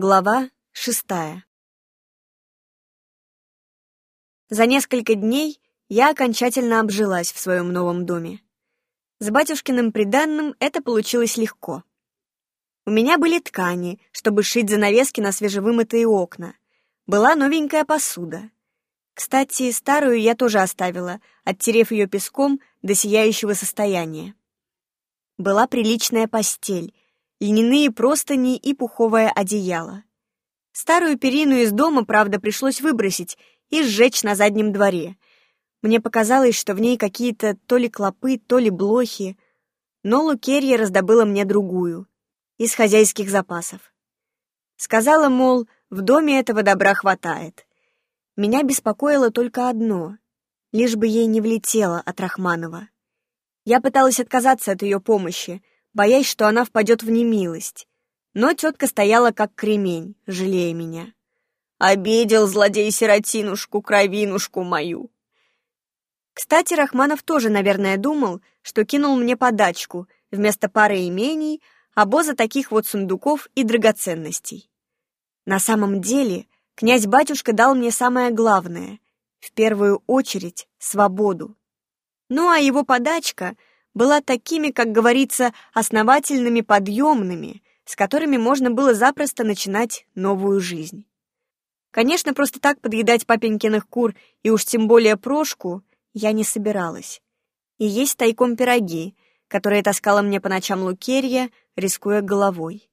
Глава шестая За несколько дней я окончательно обжилась в своем новом доме. С батюшкиным приданным это получилось легко. У меня были ткани, чтобы шить занавески на свежевымытые окна. Была новенькая посуда. Кстати, старую я тоже оставила, оттерев ее песком до сияющего состояния. Была приличная постель, льняные простыни и пуховое одеяло. Старую перину из дома, правда, пришлось выбросить и сжечь на заднем дворе. Мне показалось, что в ней какие-то то ли клопы, то ли блохи, но Лукерья раздобыла мне другую, из хозяйских запасов. Сказала, мол, в доме этого добра хватает. Меня беспокоило только одно — лишь бы ей не влетело от Рахманова. Я пыталась отказаться от ее помощи, боясь, что она впадет в немилость. Но тетка стояла как кремень, жалея меня. «Обидел злодей-сиротинушку, кровинушку мою!» Кстати, Рахманов тоже, наверное, думал, что кинул мне подачку вместо пары имений, обоза таких вот сундуков и драгоценностей. На самом деле Князь-батюшка дал мне самое главное, в первую очередь, свободу. Ну а его подачка была такими, как говорится, основательными подъемными, с которыми можно было запросто начинать новую жизнь. Конечно, просто так подъедать папенькиных кур и уж тем более прошку я не собиралась. И есть тайком пироги, которые таскала мне по ночам Лукерья, рискуя головой.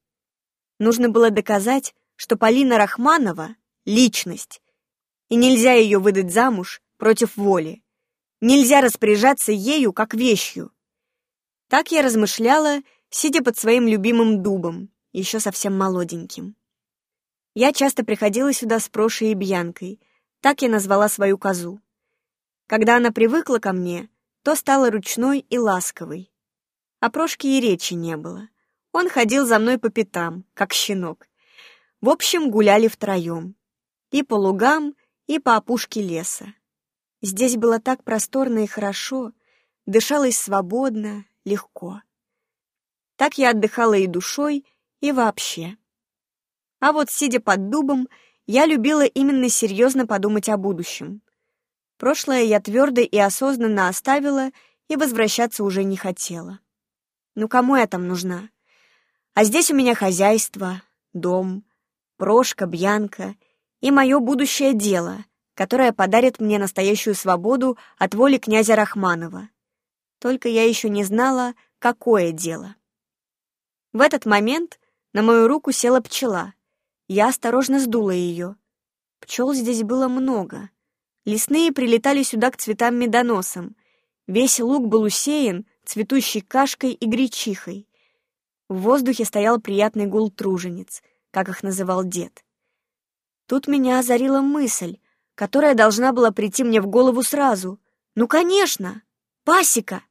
Нужно было доказать, что Полина Рахманова личность, и нельзя ее выдать замуж против воли. Нельзя распоряжаться ею как вещью. Так я размышляла, сидя под своим любимым дубом, еще совсем молоденьким. Я часто приходила сюда с Прошей и Бьянкой, так я назвала свою козу. Когда она привыкла ко мне, то стала ручной и ласковой. О Прошке и речи не было. Он ходил за мной по пятам, как щенок. В общем, гуляли втроем и по лугам, и по опушке леса. Здесь было так просторно и хорошо, дышалось свободно, легко. Так я отдыхала и душой, и вообще. А вот, сидя под дубом, я любила именно серьезно подумать о будущем. Прошлое я твердо и осознанно оставила и возвращаться уже не хотела. Ну кому я там нужна? А здесь у меня хозяйство, дом, Прошка, Бьянка и мое будущее дело, которое подарит мне настоящую свободу от воли князя Рахманова. Только я еще не знала, какое дело. В этот момент на мою руку села пчела. Я осторожно сдула ее. Пчел здесь было много. Лесные прилетали сюда к цветам-медоносам. Весь луг был усеян цветущей кашкой и гречихой. В воздухе стоял приятный гул тружениц, как их называл дед. Тут меня озарила мысль, которая должна была прийти мне в голову сразу. Ну, конечно! Пасека!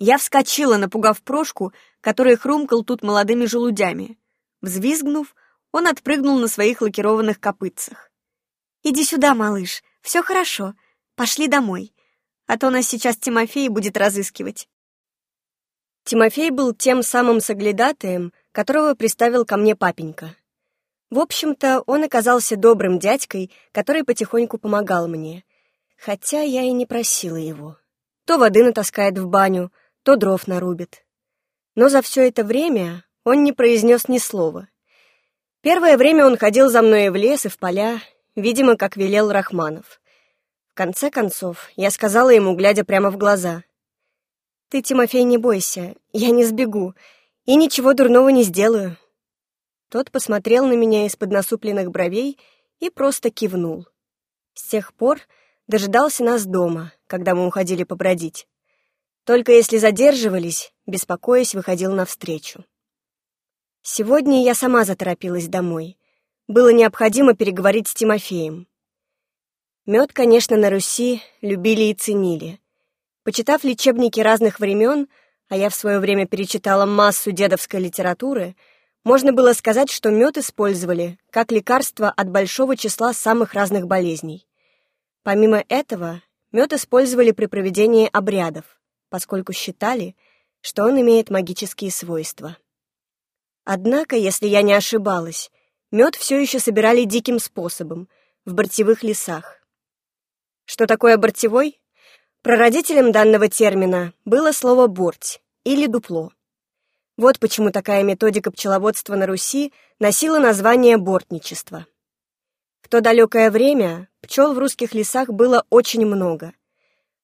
Я вскочила, напугав Прошку, который хрумкал тут молодыми желудями. Взвизгнув, он отпрыгнул на своих лакированных копытцах. «Иди сюда, малыш, все хорошо. Пошли домой, а то нас сейчас Тимофей будет разыскивать». Тимофей был тем самым соглядатаем, которого приставил ко мне папенька. В общем-то, он оказался добрым дядькой, который потихоньку помогал мне. Хотя я и не просила его. То воды натаскает в баню, то дров нарубит. Но за все это время он не произнес ни слова. Первое время он ходил за мной в лес и в поля, видимо, как велел Рахманов. В конце концов, я сказала ему, глядя прямо в глаза. «Ты, Тимофей, не бойся, я не сбегу и ничего дурного не сделаю. Тот посмотрел на меня из-под насупленных бровей и просто кивнул. С тех пор дожидался нас дома, когда мы уходили побродить. Только если задерживались, беспокоясь, выходил навстречу. Сегодня я сама заторопилась домой. Было необходимо переговорить с Тимофеем. Мед, конечно, на Руси любили и ценили. Почитав лечебники разных времен, а я в свое время перечитала массу дедовской литературы — можно было сказать, что мед использовали как лекарство от большого числа самых разных болезней. Помимо этого, мед использовали при проведении обрядов, поскольку считали, что он имеет магические свойства. Однако, если я не ошибалась, мед все еще собирали диким способом, в бортевых лесах. Что такое бортевой? Прародителем данного термина было слово «борть» или «дупло». Вот почему такая методика пчеловодства на Руси носила название бортничество. То далекое время пчел в русских лесах было очень много.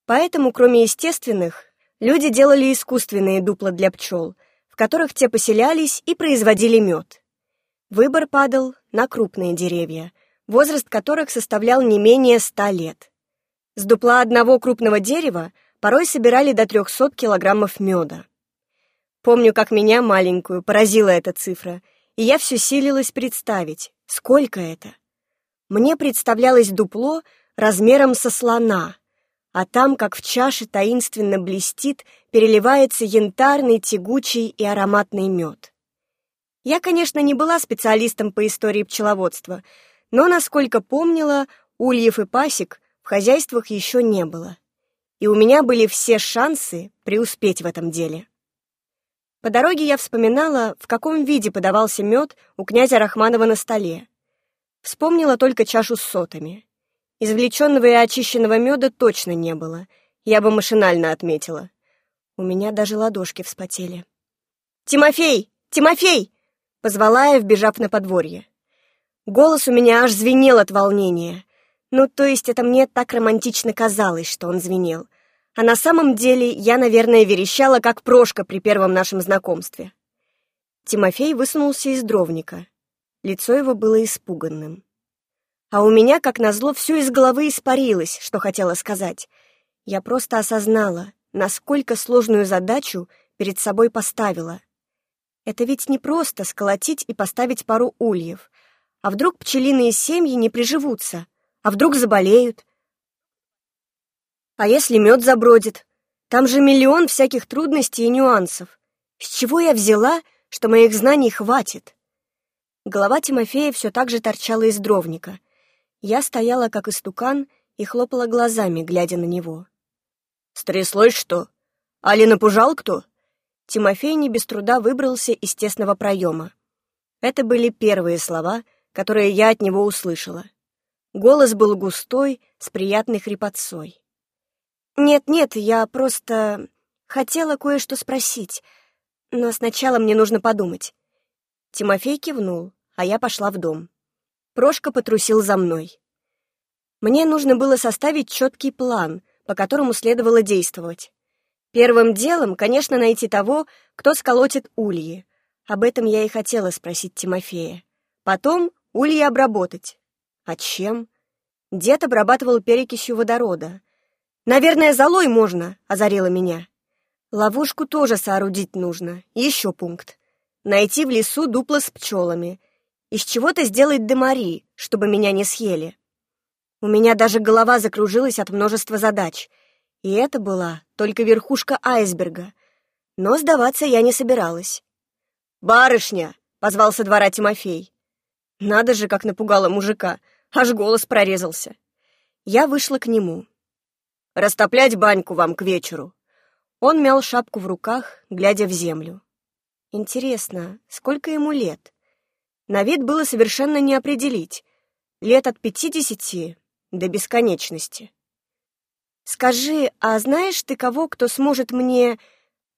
Поэтому, кроме естественных, люди делали искусственные дупла для пчел, в которых те поселялись и производили мед. Выбор падал на крупные деревья, возраст которых составлял не менее ста лет. С дупла одного крупного дерева порой собирали до 300 килограммов меда. Помню, как меня, маленькую, поразила эта цифра, и я все силилась представить, сколько это. Мне представлялось дупло размером со слона, а там, как в чаше, таинственно блестит, переливается янтарный, тягучий и ароматный мед. Я, конечно, не была специалистом по истории пчеловодства, но, насколько помнила, ульев и пасек в хозяйствах еще не было. И у меня были все шансы преуспеть в этом деле. По дороге я вспоминала, в каком виде подавался мед у князя Рахманова на столе, Вспомнила только чашу с сотами. Извлеченного и очищенного меда точно не было. Я бы машинально отметила. У меня даже ладошки вспотели. «Тимофей! Тимофей!» — позвала я, вбежав на подворье. Голос у меня аж звенел от волнения. Ну, то есть это мне так романтично казалось, что он звенел. А на самом деле я, наверное, верещала, как Прошка при первом нашем знакомстве. Тимофей высунулся из дровника. Лицо его было испуганным. А у меня, как назло, все из головы испарилось, что хотела сказать. Я просто осознала, насколько сложную задачу перед собой поставила. Это ведь не просто сколотить и поставить пару ульев. А вдруг пчелиные семьи не приживутся? А вдруг заболеют? А если мед забродит? Там же миллион всяких трудностей и нюансов. С чего я взяла, что моих знаний хватит? Голова Тимофея все так же торчала из дровника. Я стояла, как истукан, и хлопала глазами, глядя на него. «Стряслось что? Али напужал кто?» Тимофей не без труда выбрался из тесного проема. Это были первые слова, которые я от него услышала. Голос был густой, с приятной хрипотцой. «Нет-нет, я просто хотела кое-что спросить, но сначала мне нужно подумать. Тимофей кивнул, а я пошла в дом. Прошка потрусил за мной. Мне нужно было составить четкий план, по которому следовало действовать. Первым делом, конечно, найти того, кто сколотит ульи. Об этом я и хотела спросить Тимофея. Потом ульи обработать. А чем? Дед обрабатывал перекисью водорода. «Наверное, золой можно», — озарила меня. Ловушку тоже соорудить нужно. Еще пункт найти в лесу дупло с пчелами, из чего-то сделать демари, чтобы меня не съели. У меня даже голова закружилась от множества задач, и это была только верхушка айсберга. Но сдаваться я не собиралась. «Барышня!» — позвал со двора Тимофей. Надо же, как напугало мужика, аж голос прорезался. Я вышла к нему. «Растоплять баньку вам к вечеру». Он мял шапку в руках, глядя в землю. Интересно, сколько ему лет? На вид было совершенно не определить. Лет от пятидесяти до бесконечности. «Скажи, а знаешь ты кого, кто сможет мне...»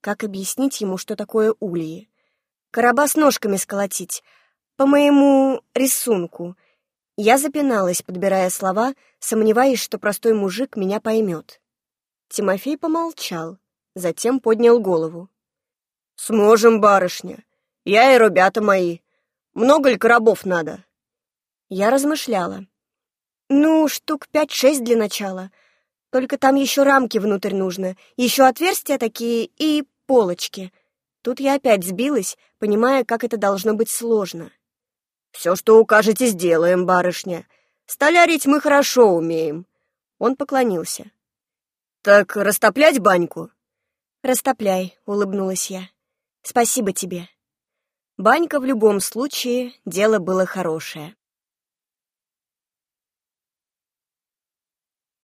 Как объяснить ему, что такое ульи? Короба с ножками сколотить. По моему рисунку. Я запиналась, подбирая слова, сомневаясь, что простой мужик меня поймет. Тимофей помолчал, затем поднял голову. «Сможем, барышня. Я и ребята мои. Много ли коробов надо?» Я размышляла. «Ну, штук пять-шесть для начала. Только там еще рамки внутрь нужно, еще отверстия такие и полочки». Тут я опять сбилась, понимая, как это должно быть сложно. «Все, что укажете, сделаем, барышня. Столярить мы хорошо умеем». Он поклонился. «Так растоплять баньку?» «Растопляй», — улыбнулась я. Спасибо тебе. Банька в любом случае дело было хорошее.